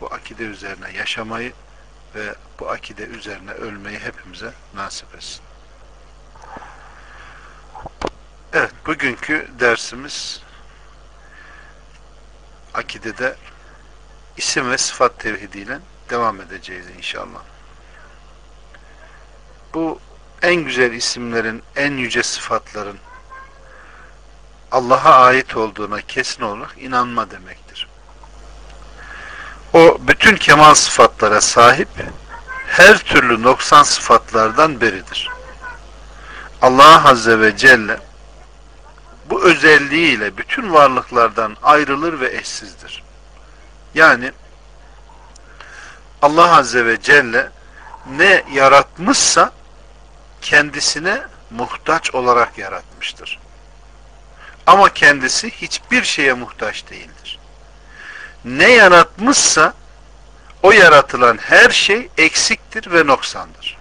bu akide üzerine yaşamayı ve bu akide üzerine ölmeyi hepimize nasip etsin. Evet, bugünkü dersimiz akidede isim ve sıfat tevhidiyle devam edeceğiz inşallah. Bu en güzel isimlerin, en yüce sıfatların Allah'a ait olduğuna kesin olarak inanma demektir. O bütün kemal sıfatlara sahip, her türlü noksan sıfatlardan beridir. Allah Azze ve Celle bu özelliğiyle bütün varlıklardan ayrılır ve eşsizdir. Yani Allah Azze ve Celle ne yaratmışsa kendisine muhtaç olarak yaratmıştır. Ama kendisi hiçbir şeye muhtaç değildir. Ne yaratmışsa o yaratılan her şey eksiktir ve noksandır.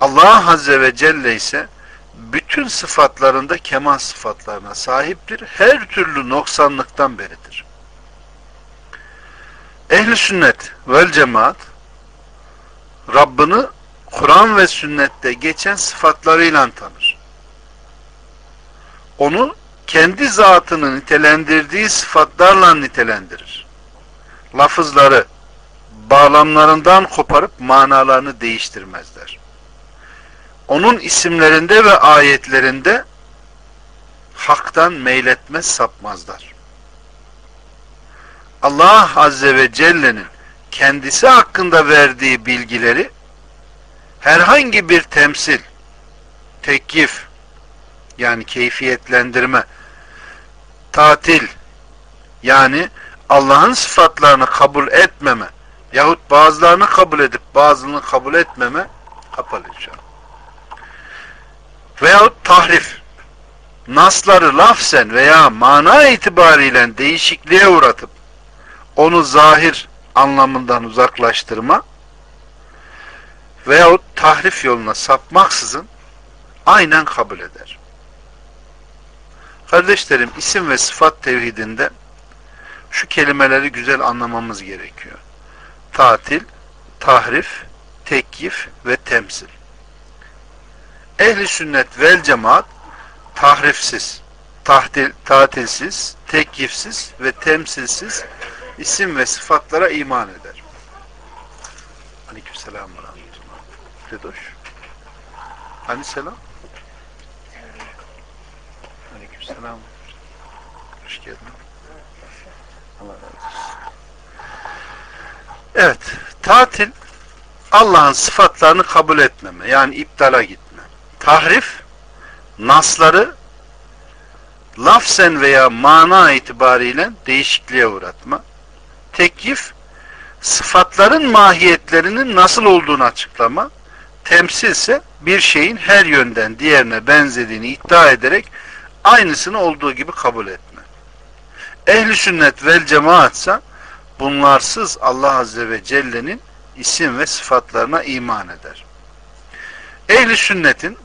Allah Azze ve Celle ise bütün sıfatlarında kemal sıfatlarına sahiptir. Her türlü noksanlıktan beridir. Ehli sünnet vel cemaat Rabbini Kur'an ve sünnette geçen sıfatlarıyla tanır. Onu kendi zatını nitelendirdiği sıfatlarla nitelendirir. Lafızları bağlamlarından koparıp manalarını değiştirmezler. Onun isimlerinde ve ayetlerinde haktan meyletmez sapmazlar. Allah Azze ve Celle'nin kendisi hakkında verdiği bilgileri herhangi bir temsil, teklif, yani keyfiyetlendirme, tatil, yani Allah'ın sıfatlarını kabul etmeme yahut bazılarını kabul edip bazılarını kabul etmeme kapalı an. Veyahut tahrif, nasları lafzen veya mana itibariyle değişikliğe uğratıp onu zahir anlamından uzaklaştırma veyahut tahrif yoluna sapmaksızın aynen kabul eder. Kardeşlerim isim ve sıfat tevhidinde şu kelimeleri güzel anlamamız gerekiyor. Tatil, tahrif, tekyif ve temsil. Ehli sünnet vel cemaat tahrifsiz, tahtil, tatilsiz, tekyifsiz ve temsilsiz isim ve sıfatlara iman eder. Aleykümselam ve rahmetullah. Dedoş. Hani selam? Aleykümselam. Hoş geldin. Allah razı olsun. Evet. Tatil Allah'ın sıfatlarını kabul etmeme. Yani iptala gitme. Tahrif nasları lafzen veya mana itibariyle değişikliğe uğratma. Teklif sıfatların mahiyetlerinin nasıl olduğunu açıklama. Temsil ise bir şeyin her yönden diğerine benzediğini iddia ederek aynısını olduğu gibi kabul etme. Ehli sünnet vel cemaatsa bunlarsız Allah Azze ve Celle'nin isim ve sıfatlarına iman eder. Ehli sünnetin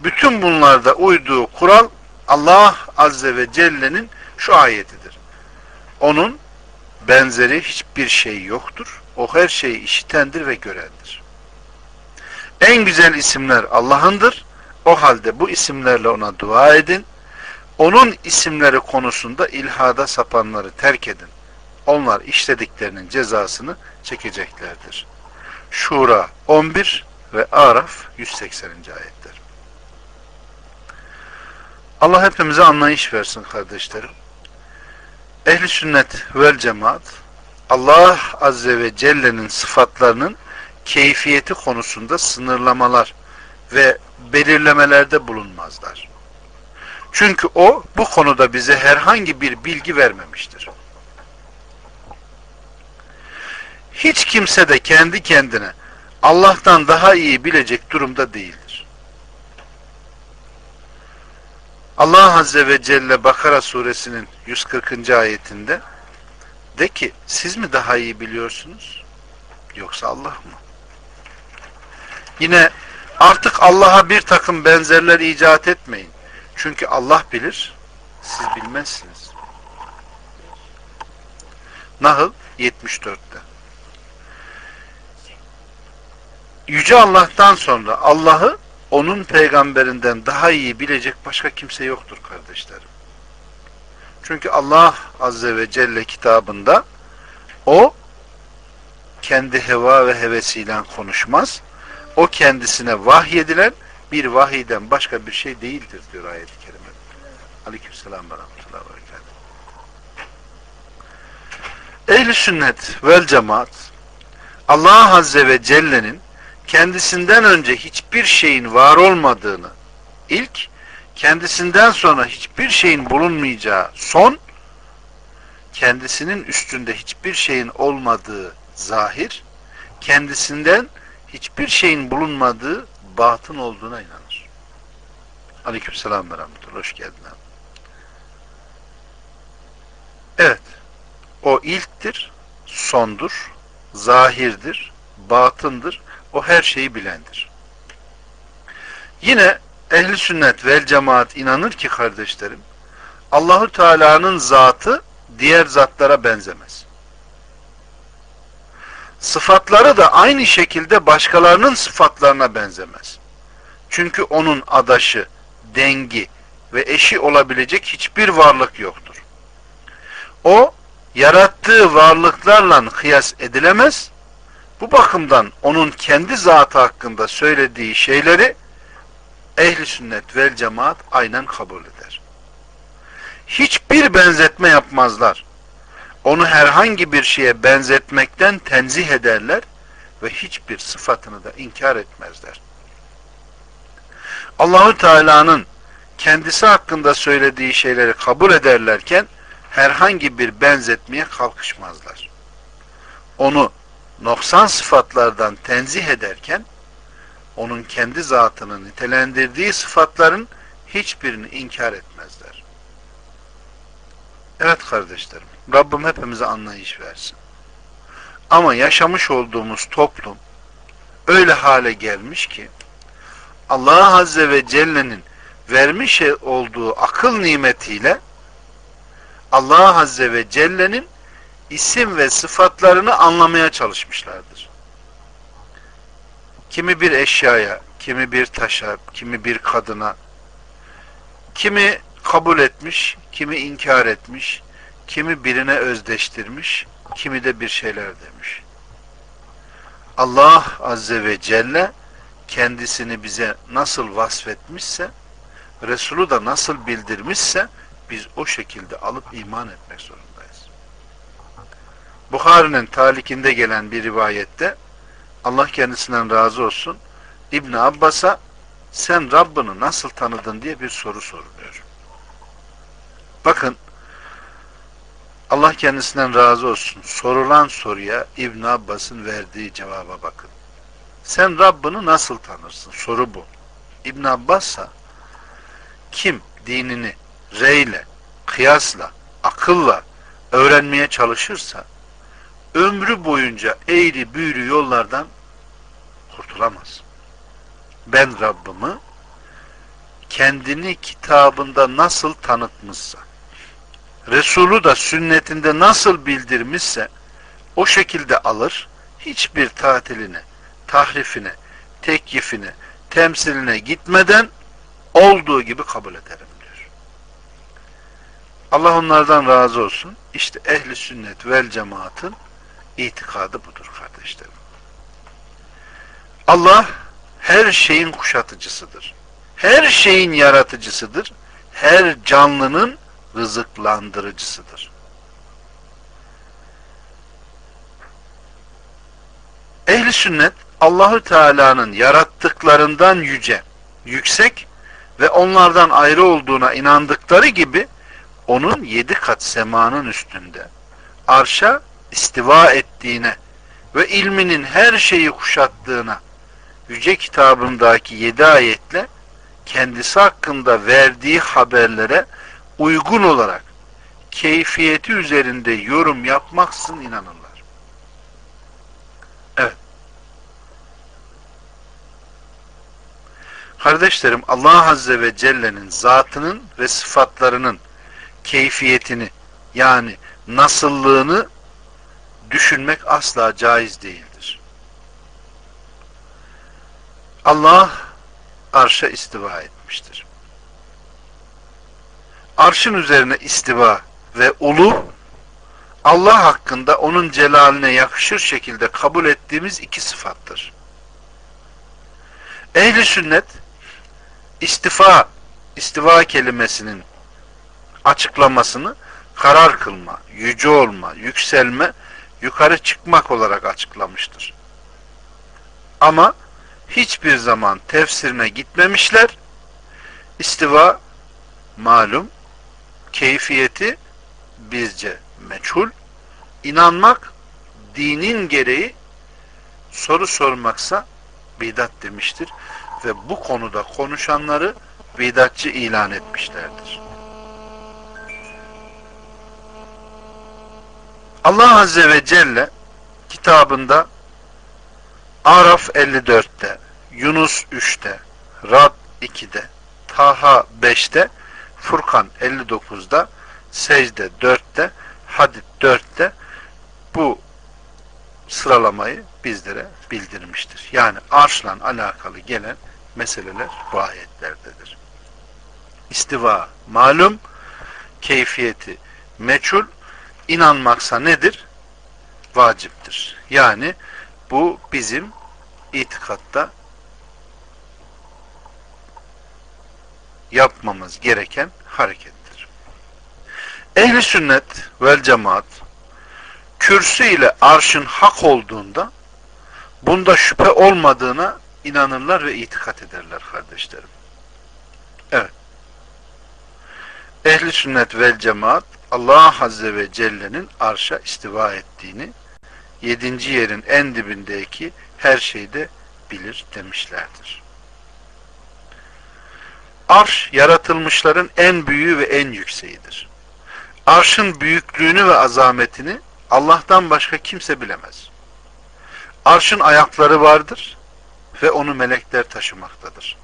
bütün bunlarda uyduğu kural Allah Azze ve Celle'nin şu ayetidir. Onun benzeri hiçbir şey yoktur. O her şeyi işitendir ve görendir. En güzel isimler Allah'ındır. O halde bu isimlerle ona dua edin. Onun isimleri konusunda ilhada sapanları terk edin. Onlar işlediklerinin cezasını çekeceklerdir. Şura 11 ve Araf 180. ayetler. Allah hepimize anlayış versin kardeşlerim. Ehli sünnet vel cemaat Allah Azze ve Celle'nin sıfatlarının keyfiyeti konusunda sınırlamalar ve belirlemelerde bulunmazlar. Çünkü o bu konuda bize herhangi bir bilgi vermemiştir. Hiç kimse de kendi kendine Allah'tan daha iyi bilecek durumda değildir. Allah Azze ve Celle Bakara suresinin 140. ayetinde de ki siz mi daha iyi biliyorsunuz yoksa Allah mı? Yine artık Allah'a bir takım benzerler icat etmeyin. Çünkü Allah bilir, siz bilmezsiniz. Nahl 74'te. Yüce Allah'tan sonra Allah'ı onun peygamberinden daha iyi bilecek başka kimse yoktur kardeşlerim. Çünkü Allah Azze ve Celle kitabında o kendi heva ve hevesiyle konuşmaz. O kendisine vahyedilen bir vahiyden başka bir şey değildir diyor ayet-i kerime. Aleykümselam ve rahmetullahi ve Ehli sünnet vel cemaat Allah Azze ve Celle'nin kendisinden önce hiçbir şeyin var olmadığını ilk kendisinden sonra hiçbir şeyin bulunmayacağı son kendisinin üstünde hiçbir şeyin olmadığı zahir kendisinden hiçbir şeyin bulunmadığı batın olduğuna inanır. Aleykümselam ve rahmetullah. Hoş geldin abi. Evet. O ilktir, sondur, zahirdir, batındır. O her şeyi bilendir. Yine ehli sünnet vel cemaat inanır ki kardeşlerim Allahu Teala'nın zatı diğer zatlara benzemez. Sıfatları da aynı şekilde başkalarının sıfatlarına benzemez. Çünkü onun adaşı, dengi ve eşi olabilecek hiçbir varlık yoktur. O yarattığı varlıklarla kıyas edilemez. Bu bakımdan onun kendi zatı hakkında söylediği şeyleri ehli sünnet vel cemaat aynen kabul eder. Hiçbir benzetme yapmazlar. Onu herhangi bir şeye benzetmekten tenzih ederler ve hiçbir sıfatını da inkar etmezler. Allahu Teala'nın kendisi hakkında söylediği şeyleri kabul ederlerken herhangi bir benzetmeye kalkışmazlar. Onu noksan sıfatlardan tenzih ederken onun kendi zatını nitelendirdiği sıfatların hiçbirini inkar etmezler. Evet kardeşlerim, Rabbim hepimize anlayış versin. Ama yaşamış olduğumuz toplum öyle hale gelmiş ki Allah Azze ve Celle'nin vermiş olduğu akıl nimetiyle Allah Azze ve Celle'nin isim ve sıfatlarını anlamaya çalışmışlardır. Kimi bir eşyaya, kimi bir taşa, kimi bir kadına, kimi kabul etmiş, kimi inkar etmiş, kimi birine özdeştirmiş, kimi de bir şeyler demiş. Allah Azze ve Celle kendisini bize nasıl vasfetmişse, Resulü da nasıl bildirmişse, biz o şekilde alıp iman etmek zorundayız. Bukhari'nin talikinde gelen bir rivayette Allah kendisinden razı olsun İbn Abbas'a sen Rabbini nasıl tanıdın diye bir soru soruluyor. Bakın Allah kendisinden razı olsun. Sorulan soruya İbn Abbas'ın verdiği cevaba bakın. Sen Rabbini nasıl tanırsın? Soru bu. İbn Abbas'a kim dinini reyle, kıyasla, akılla öğrenmeye çalışırsa ömrü boyunca eğri büğrü yollardan kurtulamaz. Ben Rabbimi kendini kitabında nasıl tanıtmışsa Resulü da sünnetinde nasıl bildirmişse o şekilde alır hiçbir tatiline, tahrifine, tekyifine, temsiline gitmeden olduğu gibi kabul ederim diyor. Allah onlardan razı olsun. İşte ehli sünnet vel cemaatın itikadı budur kardeşlerim. Allah her şeyin kuşatıcısıdır. Her şeyin yaratıcısıdır. Her canlının rızıklandırıcısıdır. Ehli sünnet Allahü Teala'nın yarattıklarından yüce, yüksek ve onlardan ayrı olduğuna inandıkları gibi onun yedi kat semanın üstünde arşa istiva ettiğine ve ilminin her şeyi kuşattığına yüce kitabındaki yedi ayetle kendisi hakkında verdiği haberlere uygun olarak keyfiyeti üzerinde yorum yapmaksın inanırlar. Evet. Kardeşlerim Allah Azze ve Celle'nin zatının ve sıfatlarının keyfiyetini yani nasıllığını düşünmek asla caiz değildir. Allah arşa istiva etmiştir. Arşın üzerine istiva ve ulu Allah hakkında onun celaline yakışır şekilde kabul ettiğimiz iki sıfattır. Ehli sünnet istifa, istiva kelimesinin açıklamasını karar kılma, yüce olma, yükselme, yukarı çıkmak olarak açıklamıştır. Ama hiçbir zaman tefsirine gitmemişler. İstiva malum, keyfiyeti bizce meçhul, inanmak dinin gereği soru sormaksa bidat demiştir ve bu konuda konuşanları bidatçı ilan etmişlerdir. Allah Azze ve Celle kitabında Araf 54'te, Yunus 3'te, Rad 2'de, Taha 5'te, Furkan 59'da, Secde 4'te, Hadid 4'te bu sıralamayı bizlere bildirmiştir. Yani arşla alakalı gelen meseleler bu ayetlerdedir. İstiva malum, keyfiyeti meçhul, inanmaksa nedir? Vaciptir. Yani bu bizim itikatta yapmamız gereken harekettir. Ehli sünnet vel cemaat kürsü ile arşın hak olduğunda bunda şüphe olmadığına inanırlar ve itikat ederler kardeşlerim. Evet. Ehli sünnet vel cemaat Allah Azze ve Celle'nin arşa istiva ettiğini yedinci yerin en dibindeki her şeyde bilir demişlerdir. Arş yaratılmışların en büyüğü ve en yükseğidir. Arşın büyüklüğünü ve azametini Allah'tan başka kimse bilemez. Arşın ayakları vardır ve onu melekler taşımaktadır.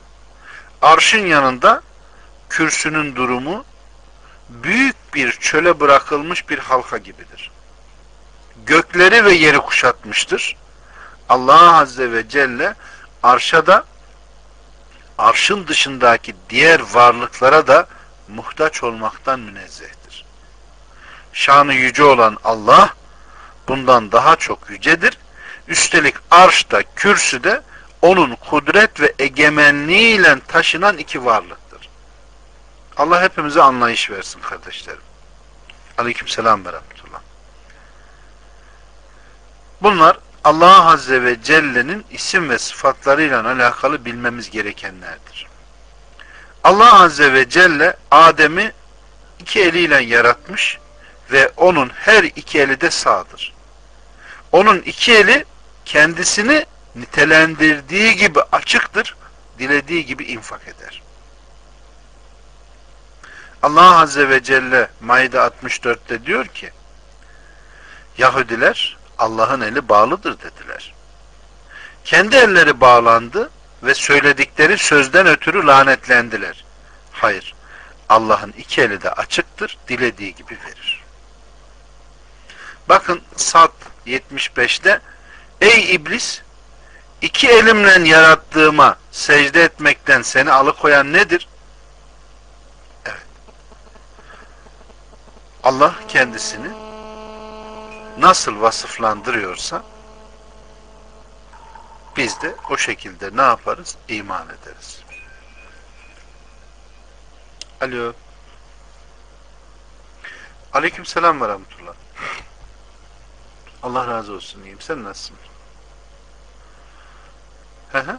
Arşın yanında kürsünün durumu büyük bir çöle bırakılmış bir halka gibidir. Gökleri ve yeri kuşatmıştır. Allah Azze ve Celle arşa da arşın dışındaki diğer varlıklara da muhtaç olmaktan münezzehtir. Şanı yüce olan Allah bundan daha çok yücedir. Üstelik arşta, kürsüde onun kudret ve egemenliğiyle taşınan iki varlıktır. Allah hepimize anlayış versin kardeşlerim. Aleyküm selam ve. Bunlar Allah Azze ve Celle'nin isim ve sıfatlarıyla alakalı bilmemiz gerekenlerdir. Allah Azze ve Celle Adem'i iki eliyle yaratmış ve onun her iki eli de sağdır. Onun iki eli kendisini nitelendirdiği gibi açıktır, dilediği gibi infak eder. Allah Azze ve Celle Maide 64'te diyor ki Yahudiler Allah'ın eli bağlıdır dediler. Kendi elleri bağlandı ve söyledikleri sözden ötürü lanetlendiler. Hayır. Allah'ın iki eli de açıktır, dilediği gibi verir. Bakın Sad 75'te Ey iblis iki elimle yarattığıma secde etmekten seni alıkoyan nedir? Evet. Allah kendisini nasıl vasıflandırıyorsa biz de o şekilde ne yaparız? İman ederiz. Alo. Aleyküm selam ve rahmetullah. Allah razı olsun iyiyim. Sen nasılsın? Hı hı.